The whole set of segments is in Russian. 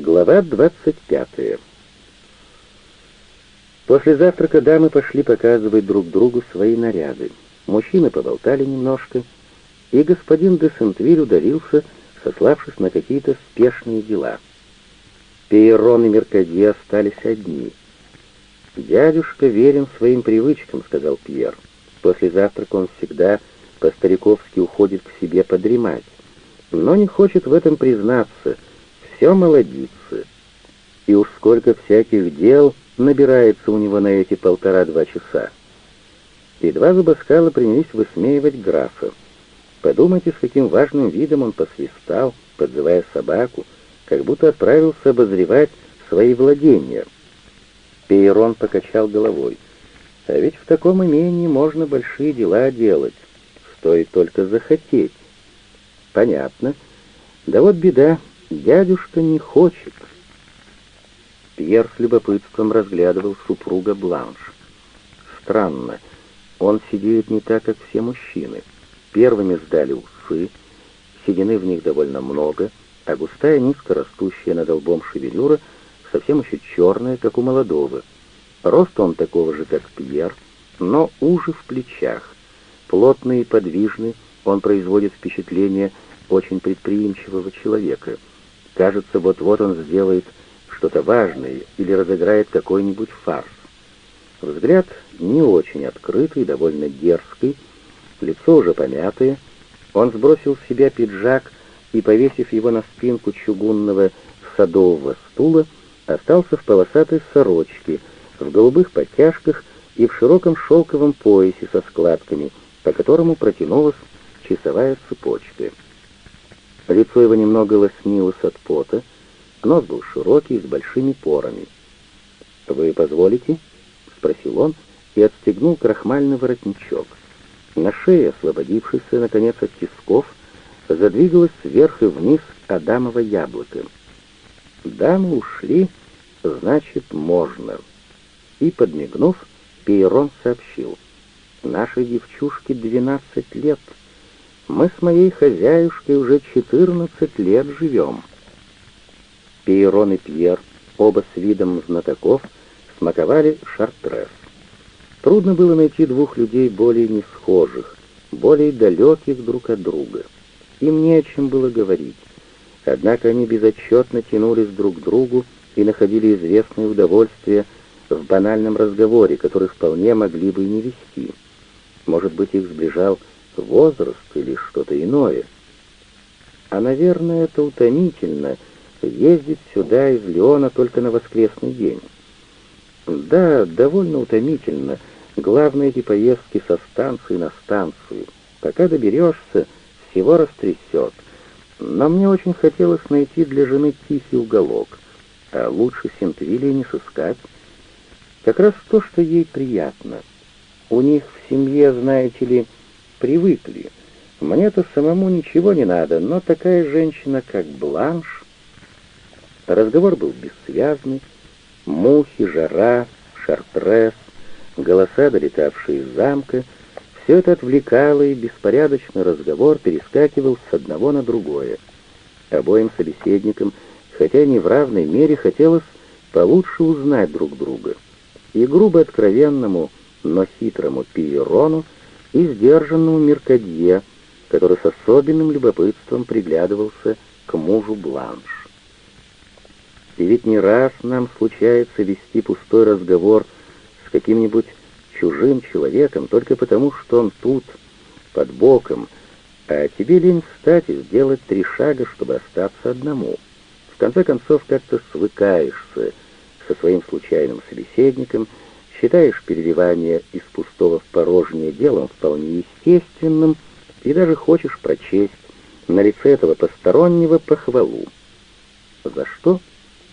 Глава 25 После завтрака дамы пошли показывать друг другу свои наряды. Мужчины поболтали немножко, и господин де Сентвиль удалился, сославшись на какие-то спешные дела. Пейрон и Меркадье остались одни. «Дядюшка верен своим привычкам», — сказал Пьер. «После завтрака он всегда по-стариковски уходит к себе подремать, но не хочет в этом признаться, все молодится. И уж сколько всяких дел набирается у него на эти полтора-два часа». И два зубоскала принялись высмеивать графа. Подумайте, с каким важным видом он посвистал, подзывая собаку, как будто отправился обозревать свои владения. Пейрон покачал головой. А ведь в таком имении можно большие дела делать. Стоит только захотеть. Понятно. Да вот беда, дядюшка не хочет. Пьер с любопытством разглядывал супруга Бланш. Странно, он сидит не так, как все мужчины. Первыми сдали усы, седины в них довольно много, а густая, низко растущая над лбом шевелюра совсем еще черная, как у молодого. Рост он такого же, как Пьер, но уже в плечах. Плотный и подвижный, он производит впечатление очень предприимчивого человека. Кажется, вот-вот он сделает что-то важное или разыграет какой-нибудь фарс. Взгляд не очень открытый, довольно дерзкий, лицо уже помятое. Он сбросил с себя пиджак и, повесив его на спинку чугунного садового стула, остался в полосатой сорочке, в голубых подтяжках и в широком шелковом поясе со складками, по которому протянулась часовая цепочка. Лицо его немного лоснилось от пота, нос был широкий, с большими порами. «Вы позволите?» — спросил он и отстегнул крахмальный воротничок. На шее, освободившейся, наконец, от тисков, задвигалось вверх и вниз адамово яблоко. Дамы ушли, значит, можно. И, подмигнув, Пейрон сообщил. Нашей девчушке двенадцать лет. Мы с моей хозяюшкой уже четырнадцать лет живем. Пейрон и Пьер, оба с видом знатоков, смаковали шартрес. Трудно было найти двух людей более несхожих, более далеких друг от друга. Им не о чем было говорить. Однако они безотчетно тянулись друг к другу и находили известное удовольствие в банальном разговоре, который вполне могли бы и не вести. Может быть, их сближал возраст или что-то иное. А, наверное, это утомительно — ездить сюда из Леона только на воскресный день. Да, довольно утомительно — Главное эти поездки со станции на станцию. Пока доберешься, всего растрясет. Но мне очень хотелось найти для жены тихий уголок, а лучше Сентвилли не сыскать. Как раз то, что ей приятно. У них в семье, знаете ли, привыкли. Мне-то самому ничего не надо, но такая женщина, как Бланш... Разговор был бессвязный. Мухи, жара, шартрес, голоса, долетавшие из замка, все это отвлекало, и беспорядочный разговор перескакивал с одного на другое. Обоим собеседникам, хотя не в равной мере, хотелось получше узнать друг друга. И грубо откровенному, но хитрому Пиерону, и сдержанному Меркадье, который с особенным любопытством приглядывался к мужу Бланш. И ведь не раз нам случается вести пустой разговор с каким-нибудь чужим человеком только потому, что он тут, под боком, а тебе лень встать и сделать три шага, чтобы остаться одному. В конце концов, как-то свыкаешься со своим случайным собеседником, считаешь переливание из пустого в порожнее делом вполне естественным и даже хочешь прочесть на лице этого постороннего похвалу. За что?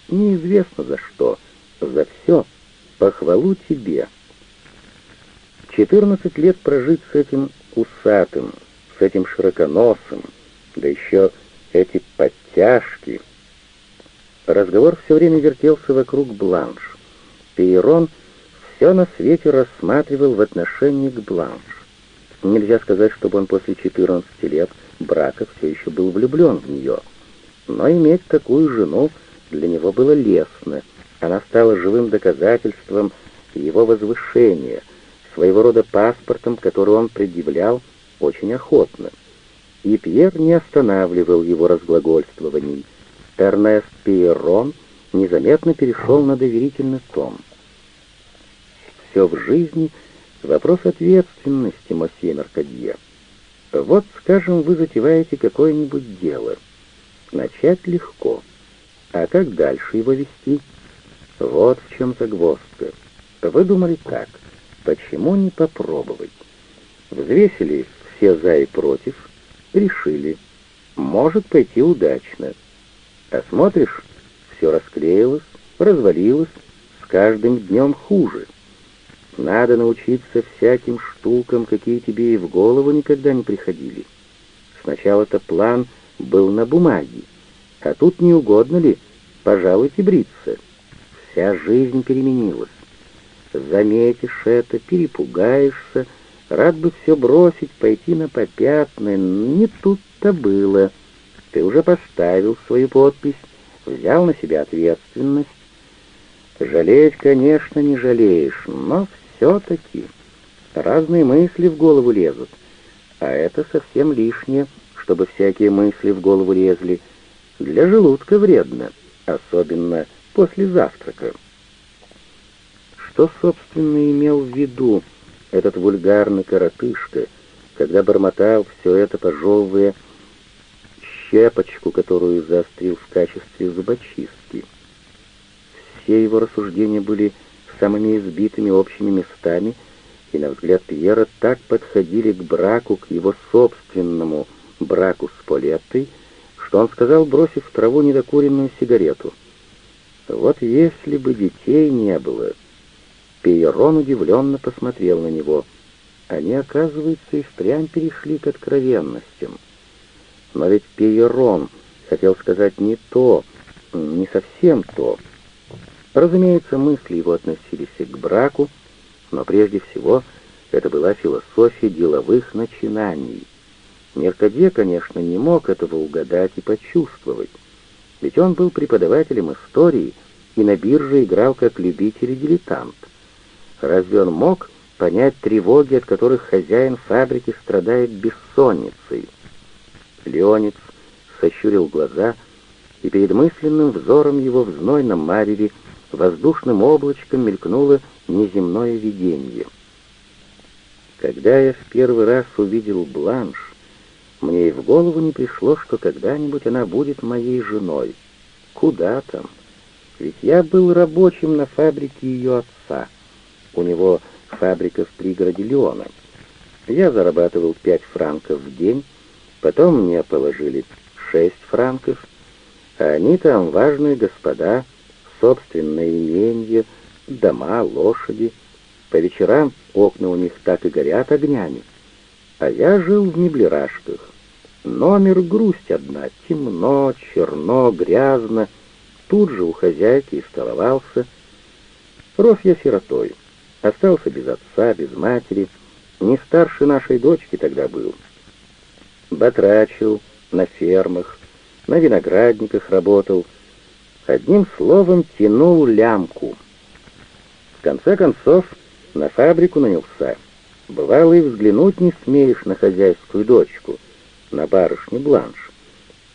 Неизвестно за что. За все. Похвалу тебе. Четырнадцать лет прожить с этим усатым, с этим широконосым, да еще эти подтяжки. Разговор все время вертелся вокруг Бланш. Пейрон все на свете рассматривал в отношении к Бланш. Нельзя сказать, чтобы он после 14 лет брака все еще был влюблен в нее. Но иметь такую жену для него было лестно. Она стала живым доказательством его возвышения, своего рода паспортом, который он предъявлял очень охотно. И Пьер не останавливал его разглагольствований. Эрнест Пьерон незаметно перешел на доверительный тон. «Все в жизни — вопрос ответственности, мосье Меркадье. Вот, скажем, вы затеваете какое-нибудь дело. Начать легко. А как дальше его вести? Вот в чем загвоздка. Вы думали так. Почему не попробовать? Взвесили все за и против, решили. Может пойти удачно. А смотришь, все расклеилось, развалилось, с каждым днем хуже. Надо научиться всяким штукам, какие тебе и в голову никогда не приходили. Сначала-то план был на бумаге, а тут не угодно ли, пожалуйте бриться. Вся жизнь переменилась. Заметишь это, перепугаешься, рад бы все бросить, пойти на попятные, не тут-то было. Ты уже поставил свою подпись, взял на себя ответственность. Жалеть, конечно, не жалеешь, но все-таки разные мысли в голову лезут, а это совсем лишнее, чтобы всякие мысли в голову лезли. Для желудка вредно, особенно после завтрака. Что, собственно, имел в виду этот вульгарный коротышка, когда бормотал все это, пожевывая щепочку, которую заострил в качестве зубочистки? Все его рассуждения были самыми избитыми общими местами, и, на взгляд Пьера, так подходили к браку, к его собственному браку с Полеттой, что он сказал, бросив в траву недокуренную сигарету. «Вот если бы детей не было...» Пейрон удивленно посмотрел на него. Они, оказывается, и впрямь перешли к откровенностям. Но ведь Пейрон хотел сказать не то, не совсем то. Разумеется, мысли его относились к браку, но прежде всего это была философия деловых начинаний. Меркадье, конечно, не мог этого угадать и почувствовать, ведь он был преподавателем истории и на бирже играл как любитель и дилетант. Разве он мог понять тревоги, от которых хозяин фабрики страдает бессонницей? Леонец сощурил глаза, и перед мысленным взором его в знойном мареве воздушным облачком мелькнуло неземное видение. Когда я в первый раз увидел Бланш, мне и в голову не пришло, что когда-нибудь она будет моей женой. Куда там? Ведь я был рабочим на фабрике ее отца. У него фабрика в пригороде Леона. Я зарабатывал пять франков в день, потом мне положили шесть франков, а они там важные господа — собственное имение, дома, лошади. По вечерам окна у них так и горят огнями. А я жил в меблерашках. Номер грусть одна, темно, черно, грязно. Тут же у хозяйки и столовался. Рос я сиротой, остался без отца, без матери, не старше нашей дочки тогда был. Батрачил на фермах, на виноградниках работал — Одним словом, тянул лямку. В конце концов, на фабрику нанялся. Бывало и взглянуть не смеешь на хозяйскую дочку, на барышню Бланш.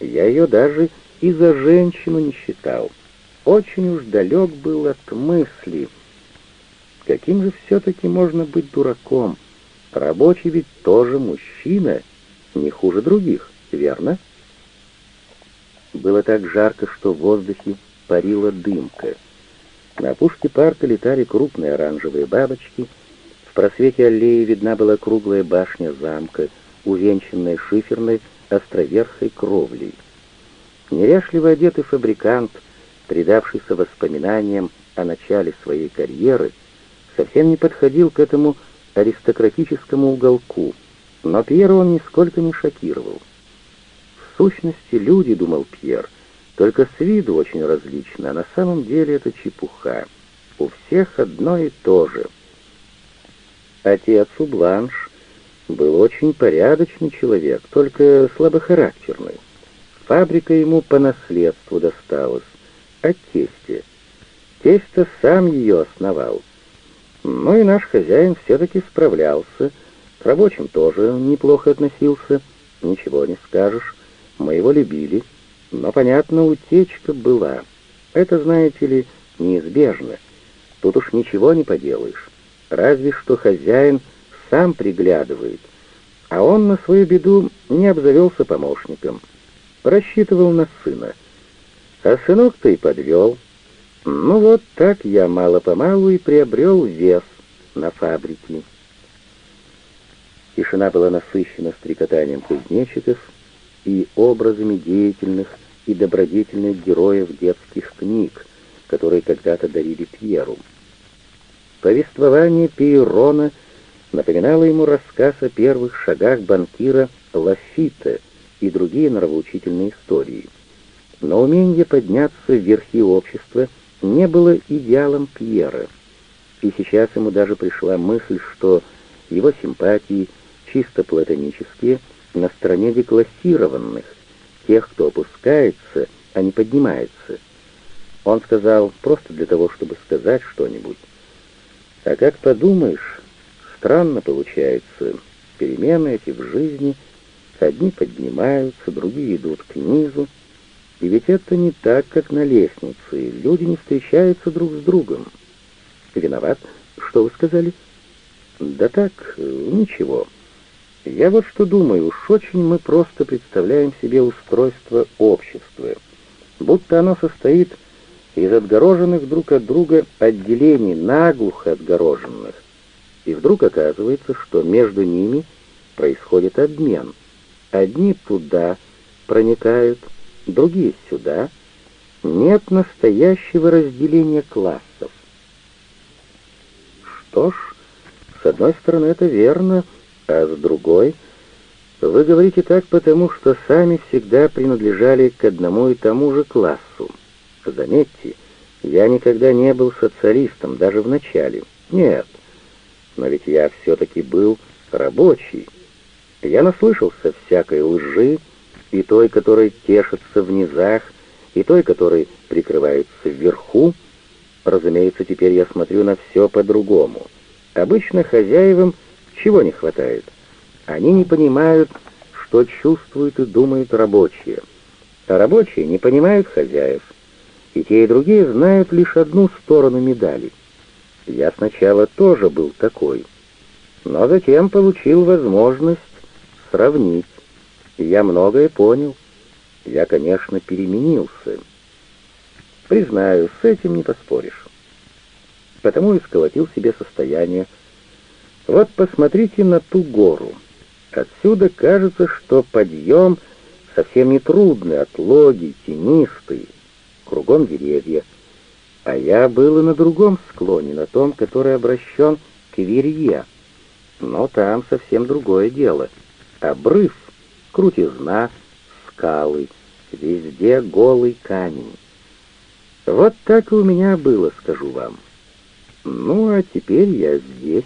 Я ее даже и за женщину не считал. Очень уж далек был от мысли. Каким же все-таки можно быть дураком? Рабочий ведь тоже мужчина, не хуже других, верно? Было так жарко, что в воздухе парила дымка. На опушке парка летали крупные оранжевые бабочки. В просвете аллеи видна была круглая башня замка, увенчанная шиферной островерхой кровлей. Неряшливо одетый фабрикант, предавшийся воспоминаниям о начале своей карьеры, совсем не подходил к этому аристократическому уголку, но Пьера он нисколько не шокировал сущности люди, думал Пьер, только с виду очень различны, а на самом деле это чепуха. У всех одно и то же. Отец у Бланш был очень порядочный человек, только слабохарактерный. Фабрика ему по наследству досталась. о тесте. Тесть-то сам ее основал. Но и наш хозяин все-таки справлялся, к рабочим тоже неплохо относился, ничего не скажешь, мы его любили, но, понятно, утечка была. Это, знаете ли, неизбежно. Тут уж ничего не поделаешь. Разве что хозяин сам приглядывает. А он на свою беду не обзавелся помощником. Рассчитывал на сына. А сынок-то и подвел. Ну вот так я мало-помалу и приобрел вес на фабрике. Тишина была насыщена стрекотанием кузнечиков и образами деятельных и добродетельных героев детских книг, которые когда-то дарили Пьеру. Повествование Пейрона напоминало ему рассказ о первых шагах банкира Лафита и другие нравоучительные истории. Но умение подняться в верхи общества не было идеалом Пьера, и сейчас ему даже пришла мысль, что его симпатии чисто платонические на стороне деклассированных, тех, кто опускается, а не поднимается. Он сказал просто для того, чтобы сказать что-нибудь. А как подумаешь, странно получается. Перемены эти в жизни, одни поднимаются, другие идут к низу. И ведь это не так, как на лестнице. Люди не встречаются друг с другом. Виноват, что вы сказали? Да так, ничего. Я вот что думаю, уж очень мы просто представляем себе устройство общества, будто оно состоит из отгороженных друг от друга отделений, наглухо отгороженных. И вдруг оказывается, что между ними происходит обмен. Одни туда проникают, другие сюда. Нет настоящего разделения классов. Что ж, с одной стороны, это верно, — а с другой... Вы говорите так потому, что сами всегда принадлежали к одному и тому же классу. Заметьте, я никогда не был социалистом, даже в начале. Нет, но ведь я все-таки был рабочий. Я наслышался всякой лжи, и той, которой тешатся в низах, и той, которой прикрываются вверху. Разумеется, теперь я смотрю на все по-другому. Обычно хозяевам чего не хватает? Они не понимают, что чувствуют и думают рабочие. А рабочие не понимают хозяев. И те, и другие знают лишь одну сторону медали. Я сначала тоже был такой, но затем получил возможность сравнить. я многое понял. Я, конечно, переменился. Признаю, с этим не поспоришь. Потому и сколотил себе состояние вот посмотрите на ту гору. Отсюда кажется, что подъем совсем не трудный, отлогий, тенистый, кругом деревья. А я был и на другом склоне, на том, который обращен к Верье. Но там совсем другое дело. Обрыв, крутизна, скалы, везде голый камень. Вот так и у меня было, скажу вам. Ну, а теперь я здесь.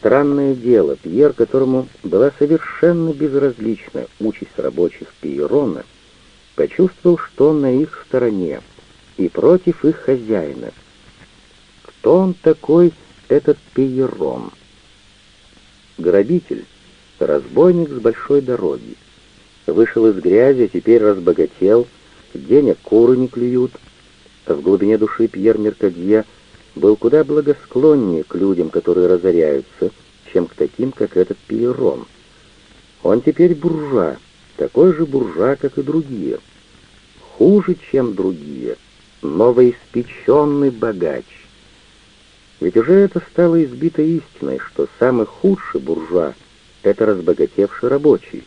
Странное дело, Пьер, которому была совершенно безразлична участь рабочих Пьерона, почувствовал, что он на их стороне и против их хозяина. Кто он такой, этот Пьерон? Грабитель, разбойник с большой дороги. Вышел из грязи, теперь разбогател, денег куры не клюют. В глубине души Пьер Меркадье — был куда благосклоннее к людям, которые разоряются, чем к таким, как этот Пиерон. Он теперь буржуа, такой же буржуа, как и другие. Хуже, чем другие, новоиспеченный богач. Ведь уже это стало избитой истиной, что самый худший буржуа — это разбогатевший рабочий.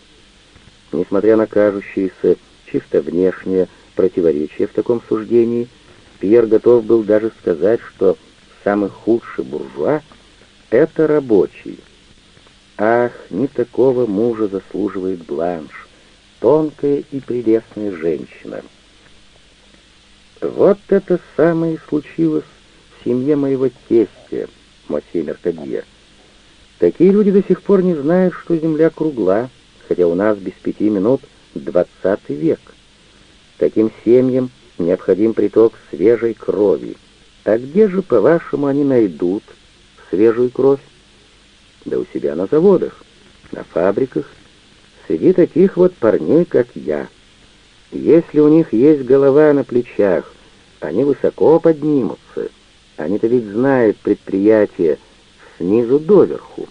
Несмотря на кажущиеся чисто внешнее противоречие в таком суждении — Пьер готов был даже сказать, что самый худший буржуа — это рабочий. Ах, не такого мужа заслуживает Бланш, тонкая и прелестная женщина. Вот это самое случилось в семье моего тестя, Мосье Меркадье. Такие люди до сих пор не знают, что земля кругла, хотя у нас без пяти минут двадцатый век. Таким семьям необходим приток свежей крови. А где же, по-вашему, они найдут свежую кровь? Да у себя на заводах, на фабриках, среди таких вот парней, как я. Если у них есть голова на плечах, они высоко поднимутся. Они-то ведь знают предприятие снизу доверху.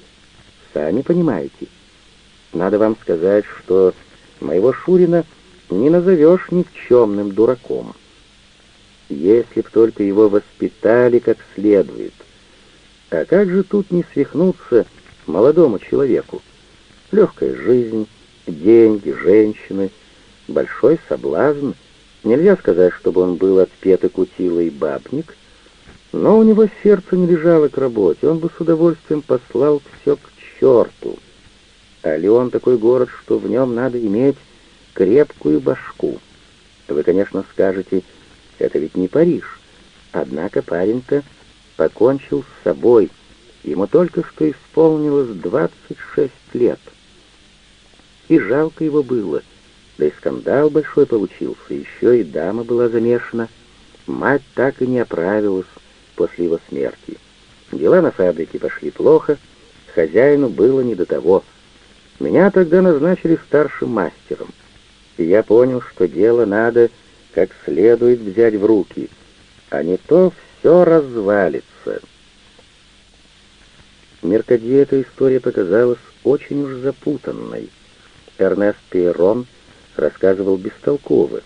Сами понимаете. Надо вам сказать, что моего Шурина не назовешь никчемным дураком. Если б только его воспитали как следует. А как же тут не свихнуться молодому человеку? Легкая жизнь, деньги, женщины, большой соблазн. Нельзя сказать, чтобы он был отпетый кутилый бабник, но у него сердце не лежало к работе, он бы с удовольствием послал все к черту. А Леон такой город, что в нем надо иметь крепкую башку. Вы, конечно, скажете, это ведь не Париж. Однако парень-то покончил с собой. Ему только что исполнилось 26 лет. И жалко его было. Да и скандал большой получился. Еще и дама была замешана. Мать так и не оправилась после его смерти. Дела на фабрике пошли плохо. Хозяину было не до того. Меня тогда назначили старшим мастером и я понял, что дело надо как следует взять в руки, а не то все развалится. Меркаде эта история показалась очень уж запутанной. Эрнест Пейрон рассказывал бестолково.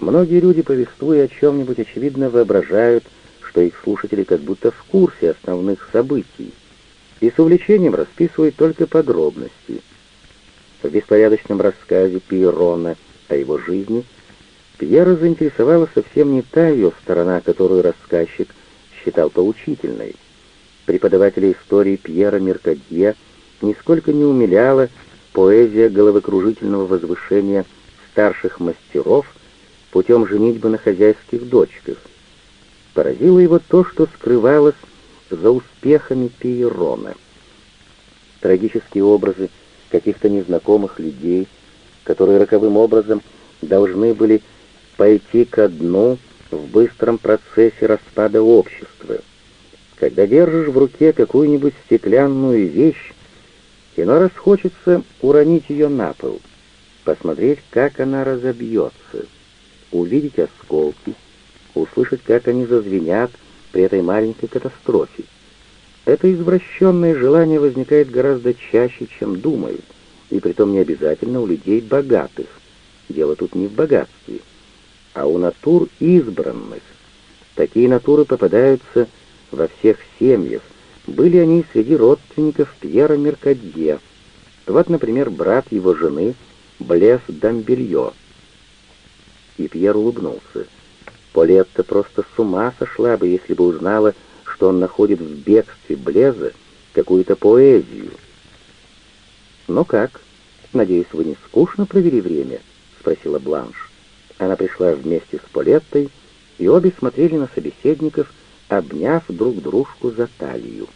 Многие люди, повествуя о чем-нибудь, очевидно воображают, что их слушатели как будто в курсе основных событий, и с увлечением расписывают только подробности. В беспорядочном рассказе Пейрона о его жизни, Пьера заинтересовала совсем не та ее сторона, которую рассказчик считал поучительной. Преподавателя истории Пьера Меркадье нисколько не умиляла поэзия головокружительного возвышения старших мастеров путем женитьбы на хозяйских дочках. Поразило его то, что скрывалось за успехами Пейрона. Трагические образы каких-то незнакомых людей — которые роковым образом должны были пойти ко дну в быстром процессе распада общества. Когда держишь в руке какую-нибудь стеклянную вещь, иной раз хочется уронить ее на пол, посмотреть, как она разобьется, увидеть осколки, услышать, как они зазвенят при этой маленькой катастрофе. Это извращенное желание возникает гораздо чаще, чем думают и притом не обязательно у людей богатых. Дело тут не в богатстве, а у натур избранных. Такие натуры попадаются во всех семьях. Были они среди родственников Пьера Меркадье. Вот, например, брат его жены Блес Дамбелье. И Пьер улыбнулся. Полетта просто с ума сошла бы, если бы узнала, что он находит в бегстве Блеза какую-то поэзию. «Ну как? Надеюсь, вы не скучно провели время?» — спросила Бланш. Она пришла вместе с Полеттой, и обе смотрели на собеседников, обняв друг дружку за талию.